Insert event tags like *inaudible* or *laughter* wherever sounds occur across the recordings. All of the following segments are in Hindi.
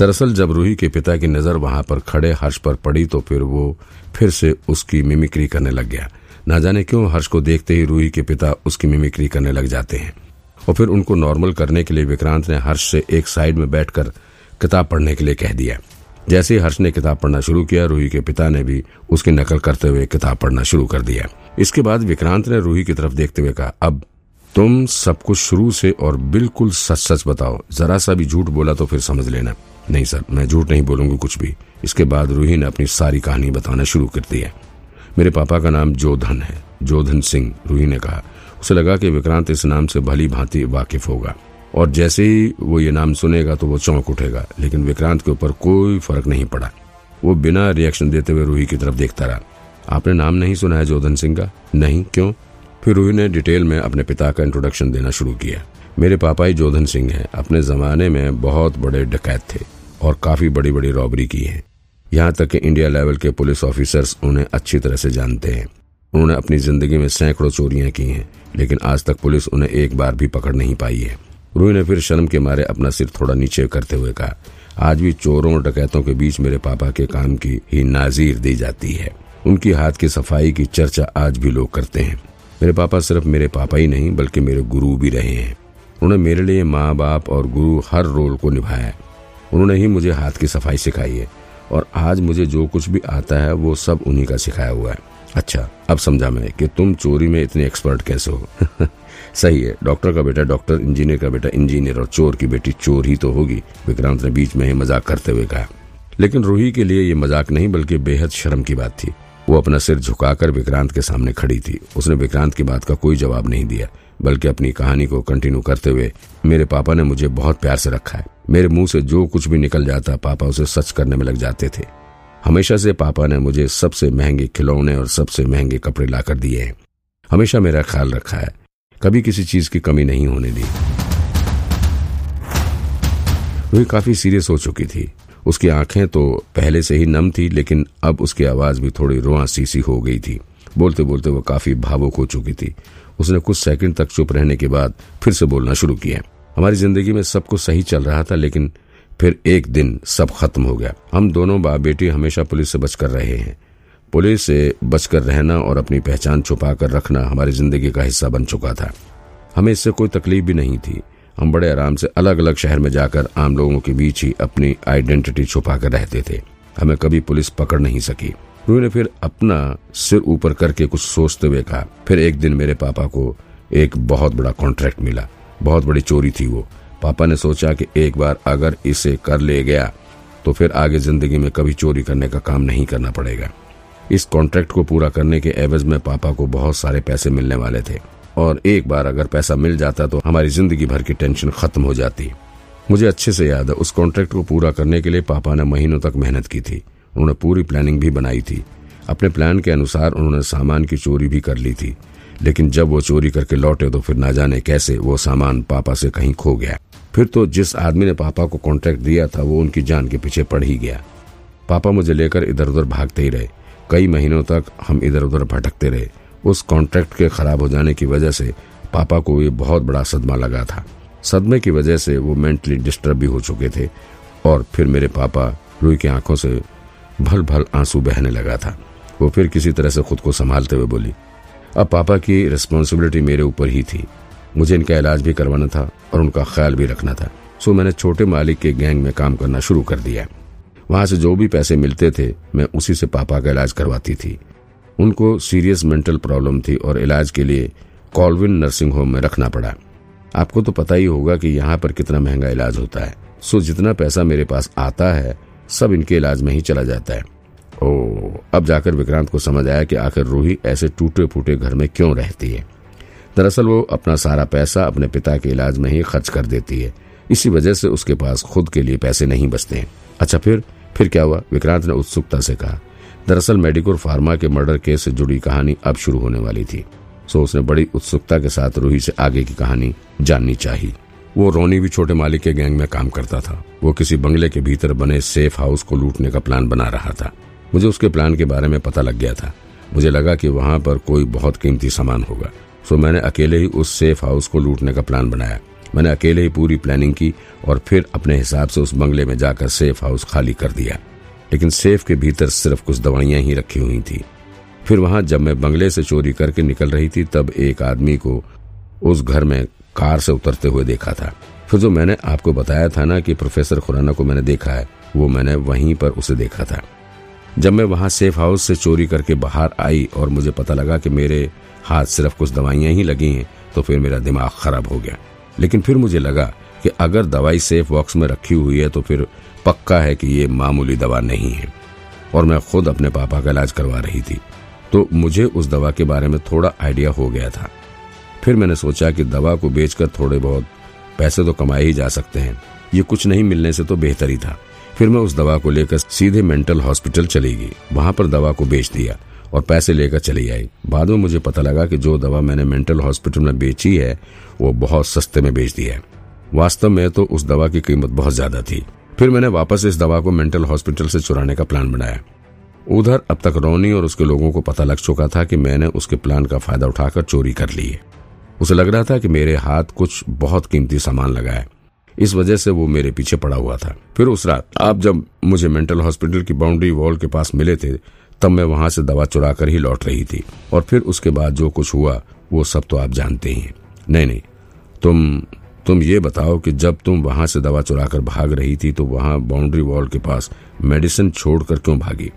दरअसल जब रूही के पिता की नज़र वहाँ पर खड़े हर्ष पर पड़ी तो फिर वो फिर से उसकी मिमिक्री करने लग गया। ना जाने क्यों हर्ष को देखते ही रूही के पिता उसकी मिमिक्री करने लग जाते हैं। और फिर उनको नॉर्मल करने के लिए विक्रांत ने हर्ष से एक साइड में बैठकर किताब पढ़ने के लिए कह दिया। जैसे ही हर्ष ने किताब पढ़ना शुरू किया, रूही के पिता ने भी उसकी नकल करते हुए किताब पढ़ना शुरू कर दिया। इसके बाद विक्रांत ने रूही की तरफ़ देखते हुए कहा, अब तुम सब कुछ शुरू से और बिल्कुल सच सच बताओ। जरा सा भी झूठ बोला तो फिर समझ लेना। नहीं सर, मैं झूठ नहीं बोलूँगी कुछ भी। इसके बाद रूही ने अपनी सारी कहानी बताना शुरू कर दी है। मेरे पापा का नाम जोधन है। जोधन सिंह, रूही ने कहा। उसे लगा कि विक्रांत इस नाम से भली भांति वाकिफ होगा। और जैसे ही वो ये नाम सुनेगा तो वो चौंक उठेगा, लेकिन विक्रांत के ऊपर कोई फ़र्क नहीं पड़ा। वो बिना रिएक्शन देते हुए रूही की तरफ़ देखता रहा। आपने नाम नहीं सुना है जोधन सिंह का? नहीं, क्यों? फिर रूही ने डिटेल में अपने पिता का इंट्रोडक्शन देना शुरू किया। मेरे पापा ही जोधन सिंह हैं। अपने जमाने में बहुत बड़े डकैत थे। और काफ़ी बड़ी बड़ी रॉबरी की है। यहाँ तक कि इंडिया लेवल के पुलिस ऑफिसर्स उन्हें अच्छी तरह से जानते हैं। उन्होंने अपनी ज़िंदगी में सैकड़ों चोरियाँ की हैं, लेकिन आज तक पुलिस उन्हें एक बार भी पकड़ नहीं पाई है। रूही ने फिर शर्म के मारे अपना सिर थोड़ा नीचे करते हुए कहा, आज भी चोरों और डकैतों के बीच मेरे पापा के काम की ही नाजीर दी जाती है। उनकी हाथ की सफ़ाई की चर्चा आज भी लोग करते हैं। मेरे पापा सिर्फ़ मेरे पापा ही नहीं, बल्कि मेरे गुरु भी रहे हैं। उन्होंने मेरे लिए माँ बाप और गुरु हर रोल को निभाया उन्होंने ही मुझे हाथ की सफ़ाई सिखाई है और आज मुझे जो कुछ भी आता है, वो सब उन्हीं का सिखाया हुआ है। अच्छा अब समझा मैं कि तुम चोरी में इतने एक्सपर्ट कैसे हो? *laughs* सही है डॉक्टर का बेटा डॉक्टर इंजीनियर का बेटा इंजीनियर और चोर की बेटी चोर ही तो होगी, विक्रांत ने बीच में ही मज़ाक करते हुए कहा। लेकिन रूही के लिए ये मज़ाक नहीं, बल्कि बेहद शर्म की बात थी। वो अपना सिर झुकाकर विक्रांत के सामने खड़ी थी। उसने विक्रांत की बात का कोई जवाब नहीं दिया। बल्कि अपनी कहानी को कंटिन्यू करते हुए मेरे पापा ने मुझे बहुत प्यार से रखा है। मेरे मुँह से जो कुछ भी निकल जाता, पापा उसे सच करने में लग जाते थे। हमेशा से पापा ने मुझे सबसे महँगे खिलौने और सबसे महँगे कपड़े लाकर दिए हैं। हमेशा मेरा ख्याल रखा है। कभी किसी चीज़ की कमी नहीं होने दी। वही काफ़ी सीरियस हो चुकी थी। उसकी आँखें तो पहले से ही नम थी, लेकिन अब उसकी आवाज़ भी थोड़ी रुआ सी हो गई थी। बोलते बोलते वो काफ़ी भावुक हो चुकी थी। उसने कुछ सेकंड तक चुप रहने के बाद फिर से बोलना शुरू किया हमारी ज़िंदगी में सब कुछ सही चल रहा था, लेकिन फिर एक दिन सब खत्म हो गया। हम दोनों बाप बेटी हमेशा पुलिस से बचकर रहे हैं। पुलिस से बचकर रहना और अपनी पहचान छुपा कर रखना हमारी ज़िंदगी का हिस्सा बन चुका था। हमें इससे कोई तकलीफ़ भी नहीं थी। हम बड़े आराम से अलग अलग शहर में जाकर आम लोगों के बीच ही अपनी आइडेंटिटी छुपा कर रहते थे। हमें कभी पुलिस पकड़ नहीं सकी। रूही ने फिर अपना सिर ऊपर करके कुछ सोचते हुए कहा। फिर एक दिन मेरे पापा को एक बहुत बड़ा कॉन्ट्रैक्ट मिला। बहुत बड़ी चोरी थी वो। पापा ने सोचा कि एक बार अगर इसे कर ले गया तो फिर आगे ज़िंदगी में कभी चोरी करने का काम नहीं करना पड़ेगा। इस कॉन्ट्रैक्ट को पूरा करने के एवज में पापा को बहुत सारे पैसे मिलने वाले थे। और एक बार अगर पैसा मिल जाता तो हमारी ज़िंदगी भर की टेंशन खत्म हो जाती। मुझे अच्छे से याद है, उस कॉन्ट्रैक्ट को पूरा करने के लिए पापा ने महीनों तक मेहनत की थी। उन्होंने पूरी प्लानिंग भी बनाई थी। अपने प्लान के अनुसार उन्होंने सामान की चोरी भी कर ली थी। लेकिन जब वो चोरी करके लौटे तो फिर ना जाने कैसे वो सामान पापा से कहीं खो गया। फिर तो जिस आदमी ने पापा को कॉन्ट्रैक्ट दिया था, वो उनकी जान के पीछे पड़ ही गया। पापा मुझे लेकर इधर उधर भागते ही रहे। कई महीनों तक हम इधर उधर भटकते रहे। उस कॉन्ट्रैक्ट के खराब हो जाने की वजह से पापा को ये बहुत बड़ा सदमा लगा था। सदमे की वजह से वो मेंटली डिस्टर्ब भी हो चुके थे और फिर मेरे पापा रूई की आँखों से भल भल आँसू बहने लगा था। वो फिर किसी तरह से खुद को संभालते हुए बोली, अब पापा की रिस्पॉन्सिबिलिटी मेरे ऊपर ही थी। मुझे इनका इलाज भी करवाना था और उनका ख्याल भी रखना था। सो मैंने छोटे मालिक के गैंग में काम करना शुरू कर दिया। वहाँ से जो भी पैसे मिलते थे, मैं उसी से पापा का इलाज करवाती थी। उनको सीरियस मेंटल प्रॉब्लम थी और इलाज के लिए कॉलविन नर्सिंग होम में रखना पड़ा। आपको तो पता ही होगा कि यहाँ पर कितना महँगा इलाज होता है। सो जितना पैसा मेरे पास आता है सब इनके इलाज में ही चला जाता है। ओ, अब जाकर विक्रांत को समझ आया कि आखिर रूही ऐसे टूटे फूटे घर में क्यों रहती है। दरअसल वो अपना सारा पैसा अपने पिता के इलाज में ही खर्च कर देती है। इसी वजह से उसके पास खुद के लिए पैसे नहीं बचते हैं। अच्छा फिर? फिर क्या हुआ? विक्रांत ने उत्सुकता से कहा। दरअसल मेडिकोर फार्मा के मर्डर केस से जुड़ी कहानी अब शुरू होने वाली थी। सो उसने बड़ी उत्सुकता के साथ रूही से आगे की कहानी जाननी चाहिए। वो रोनी भी छोटे मालिक के गैंग में काम करता था। वो किसी बंगले के भीतर बने सेफ़ हाउस को लूटने का प्लान बना रहा था। मुझे उसके प्लान के बारे में पता लग गया था। मुझे लगा कि वहाँ पर कोई बहुत कीमती सामान होगा। सो मैंने अकेले ही उस सेफ़ हाउस को लूटने का प्लान बनाया। मैंने अकेले ही पूरी प्लानिंग की और फिर अपने हिसाब से उस बंगले में जाकर सेफ़ हाउस खाली कर दिया। लेकिन सेफ़ के भीतर सिर्फ़ कुछ दवाइयाँ ही रखी हुई थी। फिर वहाँ जब मैं बंगले से चोरी करके निकल रही थी, तब एक आदमी को उस घर में कार से उतरते हुए देखा था। फिर जो मैंने आपको बताया था ना कि प्रोफेसर खुराना को मैंने देखा है, वो मैंने वहीं पर उसे देखा था। जब मैं वहाँ सेफ़ हाउस से चोरी करके बाहर आई और मुझे पता लगा कि मेरे हाथ सिर्फ़ कुछ दवाइयाँ ही लगी हैं तो फिर मेरा दिमाग खराब हो गया। लेकिन फिर मुझे लगा कि अगर दवाई सेफ़ बॉक्स में रखी हुई है तो फिर पक्का है कि ये मामूली दवा नहीं है। और मैं खुद अपने पापा का इलाज करवा रही थी। तो मुझे उस दवा के बारे में थोड़ा आइडिया हो गया था। फिर मैंने सोचा कि दवा को बेचकर थोड़े बहुत पैसे तो कमाए ही जा सकते हैं। ये कुछ नहीं मिलने से तो बेहतर ही था। फिर मैं उस दवा को लेकर सीधे मेंटल हॉस्पिटल चली गई। वहाँ पर दवा को बेच दिया और पैसे लेकर चली आई। बाद में मुझे पता लगा कि जो दवा मैंने मेंटल हॉस्पिटल में बेची है, वो बहुत सस्ते में बेच दी है। वास्तव में तो उस दवा की कीमत बहुत ज़्यादा थी। फिर मैंने वापस इस दवा को मेंटल हॉस्पिटल से चुराने का प्लान बनाया। उधर अब तक रोनी और उसके लोगों को पता लग चुका था कि मैंने उसके प्लान का फ़ायदा उठाकर चोरी कर ली है। उसे लग रहा था कि मेरे हाथ कुछ बहुत कीमती सामान लगा है। इस वजह से वो मेरे पीछे पड़ा हुआ था। फिर उस रात, आप जब मुझे मेंटल हॉस्पिटल की बाउंड्री वॉल के पास मिले थे, तब मैं वहाँ से दवा चुरा कर ही लौट रही थी। और फिर उसके बाद जो कुछ हुआ, वो सब तो आप जानते ही हैं। नहीं नहीं, तुम तुम ये बताओ कि जब तुम वहाँ से दवा चुरा कर भाग रही थी तो वहाँ बाउंड्री वॉल के पास मेडिसिन छोड़कर क्यों भागी?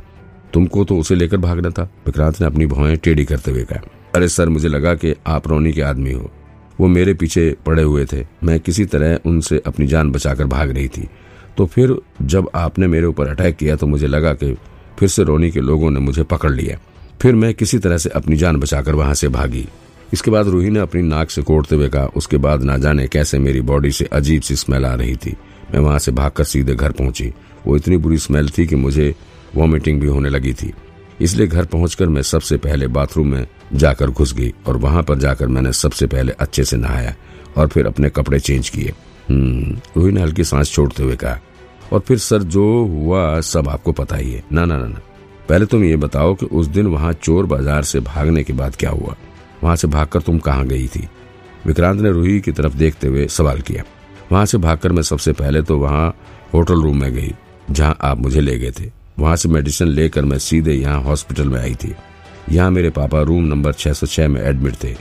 तुमको तो उसे लेकर भागना था। विक्रांत ने अपनी भौएँ टेढ़ी करते हुए कहा अरे सर, मुझे लगा कि आप रोनी के आदमी हो। वो मेरे पीछे पड़े हुए थे। मैं किसी तरह उनसे अपनी जान बचाकर भाग रही थी। तो फिर जब आपने मेरे ऊपर अटैक किया तो मुझे लगा कि फिर से रोनी के लोगों ने मुझे पकड़ लिया। फिर मैं किसी तरह से अपनी जान बचाकर वहाँ से भागी। इसके बाद रूही ने अपनी नाक से कोड़ते हुए कहा, उसके बाद ना जाने कैसे मेरी बॉडी से अजीब सी स्मेल आ रही थी। मैं वहाँ से भागकर सीधे घर पहुँची। वो इतनी बुरी स्मेल थी कि मुझे वॉमिटिंग भी होने लगी थी। इसलिए घर पहुंचकर मैं सबसे पहले बाथरूम में जाकर घुस गई और वहाँ पर जाकर मैंने सबसे पहले अच्छे से नहाया और फिर अपने कपड़े चेंज किए। हम्म, रूही ने हल्की सांस छोड़ते हुए कहा। और फिर सर जो हुआ सब आपको पता ही है। ना ना ना ना। पहले तुम ये बताओ कि उस दिन वहाँ चोर बाज़ार से भागने के बाद क्या हुआ? वहाँ से भागकर तुम कहाँ गई थी? विक्रांत ने रूही की तरफ़ देखते हुए सवाल किया। वहाँ से भागकर मैं सबसे पहले तो वहाँ होटल रूम में गई जहाँ आप मुझे ले गए थे। वहाँ से मेडिसिन लेकर मैं सीधे यहाँ हॉस्पिटल में आई थी। यहाँ मेरे पापा रूम नंबर 606 में एडमिट थे।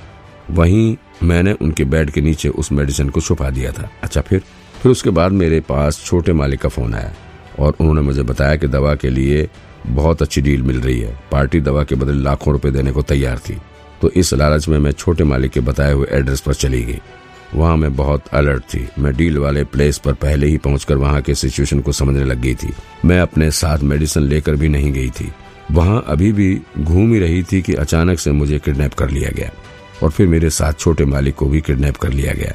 वहीं मैंने उनके बेड के नीचे उस मेडिसिन को छुपा दिया था। अच्छा फिर? फिर उसके बाद मेरे पास छोटे मालिक का फ़ोन आया और उन्होंने मुझे बताया कि दवा के लिए बहुत अच्छी डील मिल रही है। पार्टी दवा के बदले लाखों रुपए देने को तैयार थी। तो इस लालच में मैं छोटे मालिक के बताए हुए एड्रेस पर चली गई। वहाँ मैं बहुत अलर्ट थी। मैं डील वाले प्लेस पर पहले ही पहुंचकर वहाँ के सिचुएशन को समझने लग गई थी। मैं अपने साथ मेडिसिन लेकर भी नहीं गई थी। वहाँ अभी भी घूम ही रही थी कि अचानक से मुझे किडनैप कर लिया गया और फिर मेरे साथ छोटे मालिक को भी किडनैप कर लिया गया।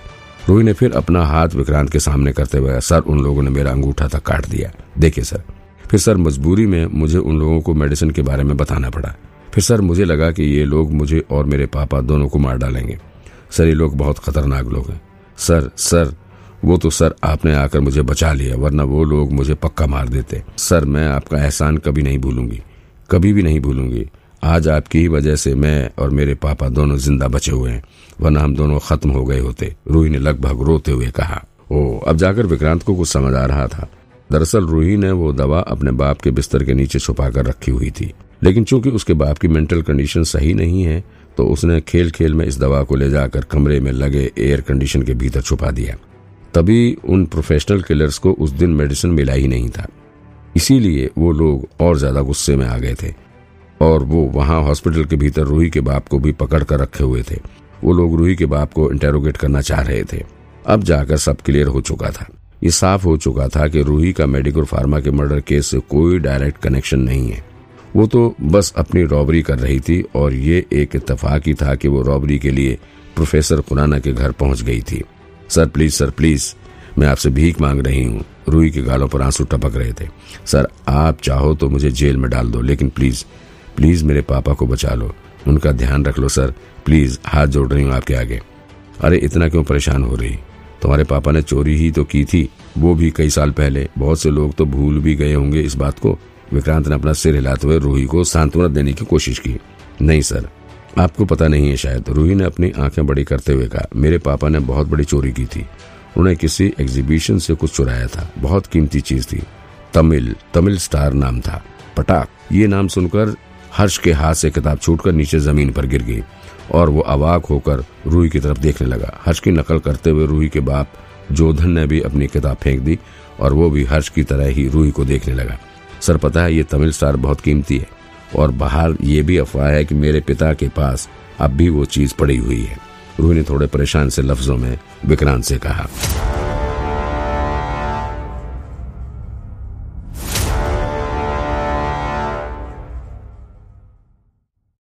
रोही ने फिर अपना हाथ विक्रांत के सामने करते हुए, सर, उन लोगों ने मेरा अंगूठा तक काट दिया। देखिए, सर। फिर सर, मजबूरी में मुझे उन लोगों को मेडिसिन के बारे में बताना पड़ा। फिर सर, मुझे लगा कि ये लोग मुझे और मेरे पापा दोनों को मार डालेंगे। सर ये लोग बहुत खतरनाक लोग हैं। सर सर, वो तो सर आपने आकर मुझे बचा लिया, वरना वो लोग मुझे पक्का मार देते। सर, मैं आपका एहसान कभी नहीं भूलूँगी, कभी भी नहीं भूलूँगी। आज आपकी ही वजह से मैं और मेरे पापा दोनों ज़िंदा बचे हुए हैं, वरना हम दोनों खत्म हो गए होते, रूही ने लगभग रोते हुए कहा। ओ, अब जाकर विक्रांत को कुछ समझ आ रहा था। दरअसल रूही ने वो दवा अपने बाप के बिस्तर के नीचे छुपा कर रखी हुई थी। लेकिन चूँकि उसके बाप की मेंटल कंडीशन सही नहीं है तो उसने खेल खेल में इस दवा को ले जाकर कमरे में लगे एयर कंडीशन के भीतर छुपा दिया। तभी उन प्रोफेशनल किलर्स को उस दिन मेडिसिन मिला ही नहीं था। इसीलिए वो लोग और ज़्यादा गुस्से में आ गए थे और वो वहाँ हॉस्पिटल के भीतर रूही के बाप को भी पकड़ कर रखे हुए थे। वो लोग रूही के बाप को इंटेरोगेट करना चाह रहे थे। अब जाकर सब क्लियर हो चुका था। ये साफ़ हो चुका था कि रूही का मेडिकल फार्मा के मर्डर केस से कोई डायरेक्ट कनेक्शन नहीं है। वो तो बस अपनी रॉबरी कर रही थी और ये एक इतफाक ही था कि वो रॉबरी के लिए प्रोफेसर खुराना के घर पहुँच गई थी। सर प्लीज़ सर प्लीज़ मैं आपसे भीख मांग रही हूँ। रूही के गालों पर आँसू टपक रहे थे। सर आप चाहो तो मुझे जेल में डाल दो, लेकिन प्लीज़ प्लीज़ मेरे पापा को बचा लो। उनका ध्यान रख लो सर प्लीज़ हाथ जोड़ रही हूँ आपके आगे। अरे, इतना क्यों परेशान हो रही? तुम्हारे पापा ने चोरी ही तो की थी। वो भी कई साल पहले। बहुत से लोग तो भूल भी गए होंगे इस बात को। विक्रांत ने अपना सिर हिलाते हुए रूही को सांत्वना देने की कोशिश की। नहीं, सर, आपको पता नहीं है शायद। रूही ने अपनी आँखें बड़ी करते हुए कहा, मेरे पापा ने बहुत बड़ी चोरी की थी। उन्हें किसी एग्जीबिशन से कुछ चुराया था। बहुत कीमती चीज़ थी। तमिल तमिल स्टार नाम था। पटाक ये नाम सुनकर हर्ष के हाथ से किताब छूटकर नीचे ज़मीन पर गिर गई और वो अवाक होकर रूही की तरफ़ देखने लगा। हर्ष की नकल करते हुए रूही के बाप जोधन ने भी अपनी किताब फेंक दी और वो भी हर्ष की तरह ही रूही को देखने लगा। सर, पता है, ये तमिल स्टार बहुत कीमती है, और बाहर ये भी अफवाह है कि मेरे पिता के पास अब भी वो चीज़ पड़ी हुई है। रूही ने थोड़े परेशान से लफ्जों में विक्रांत से कहा।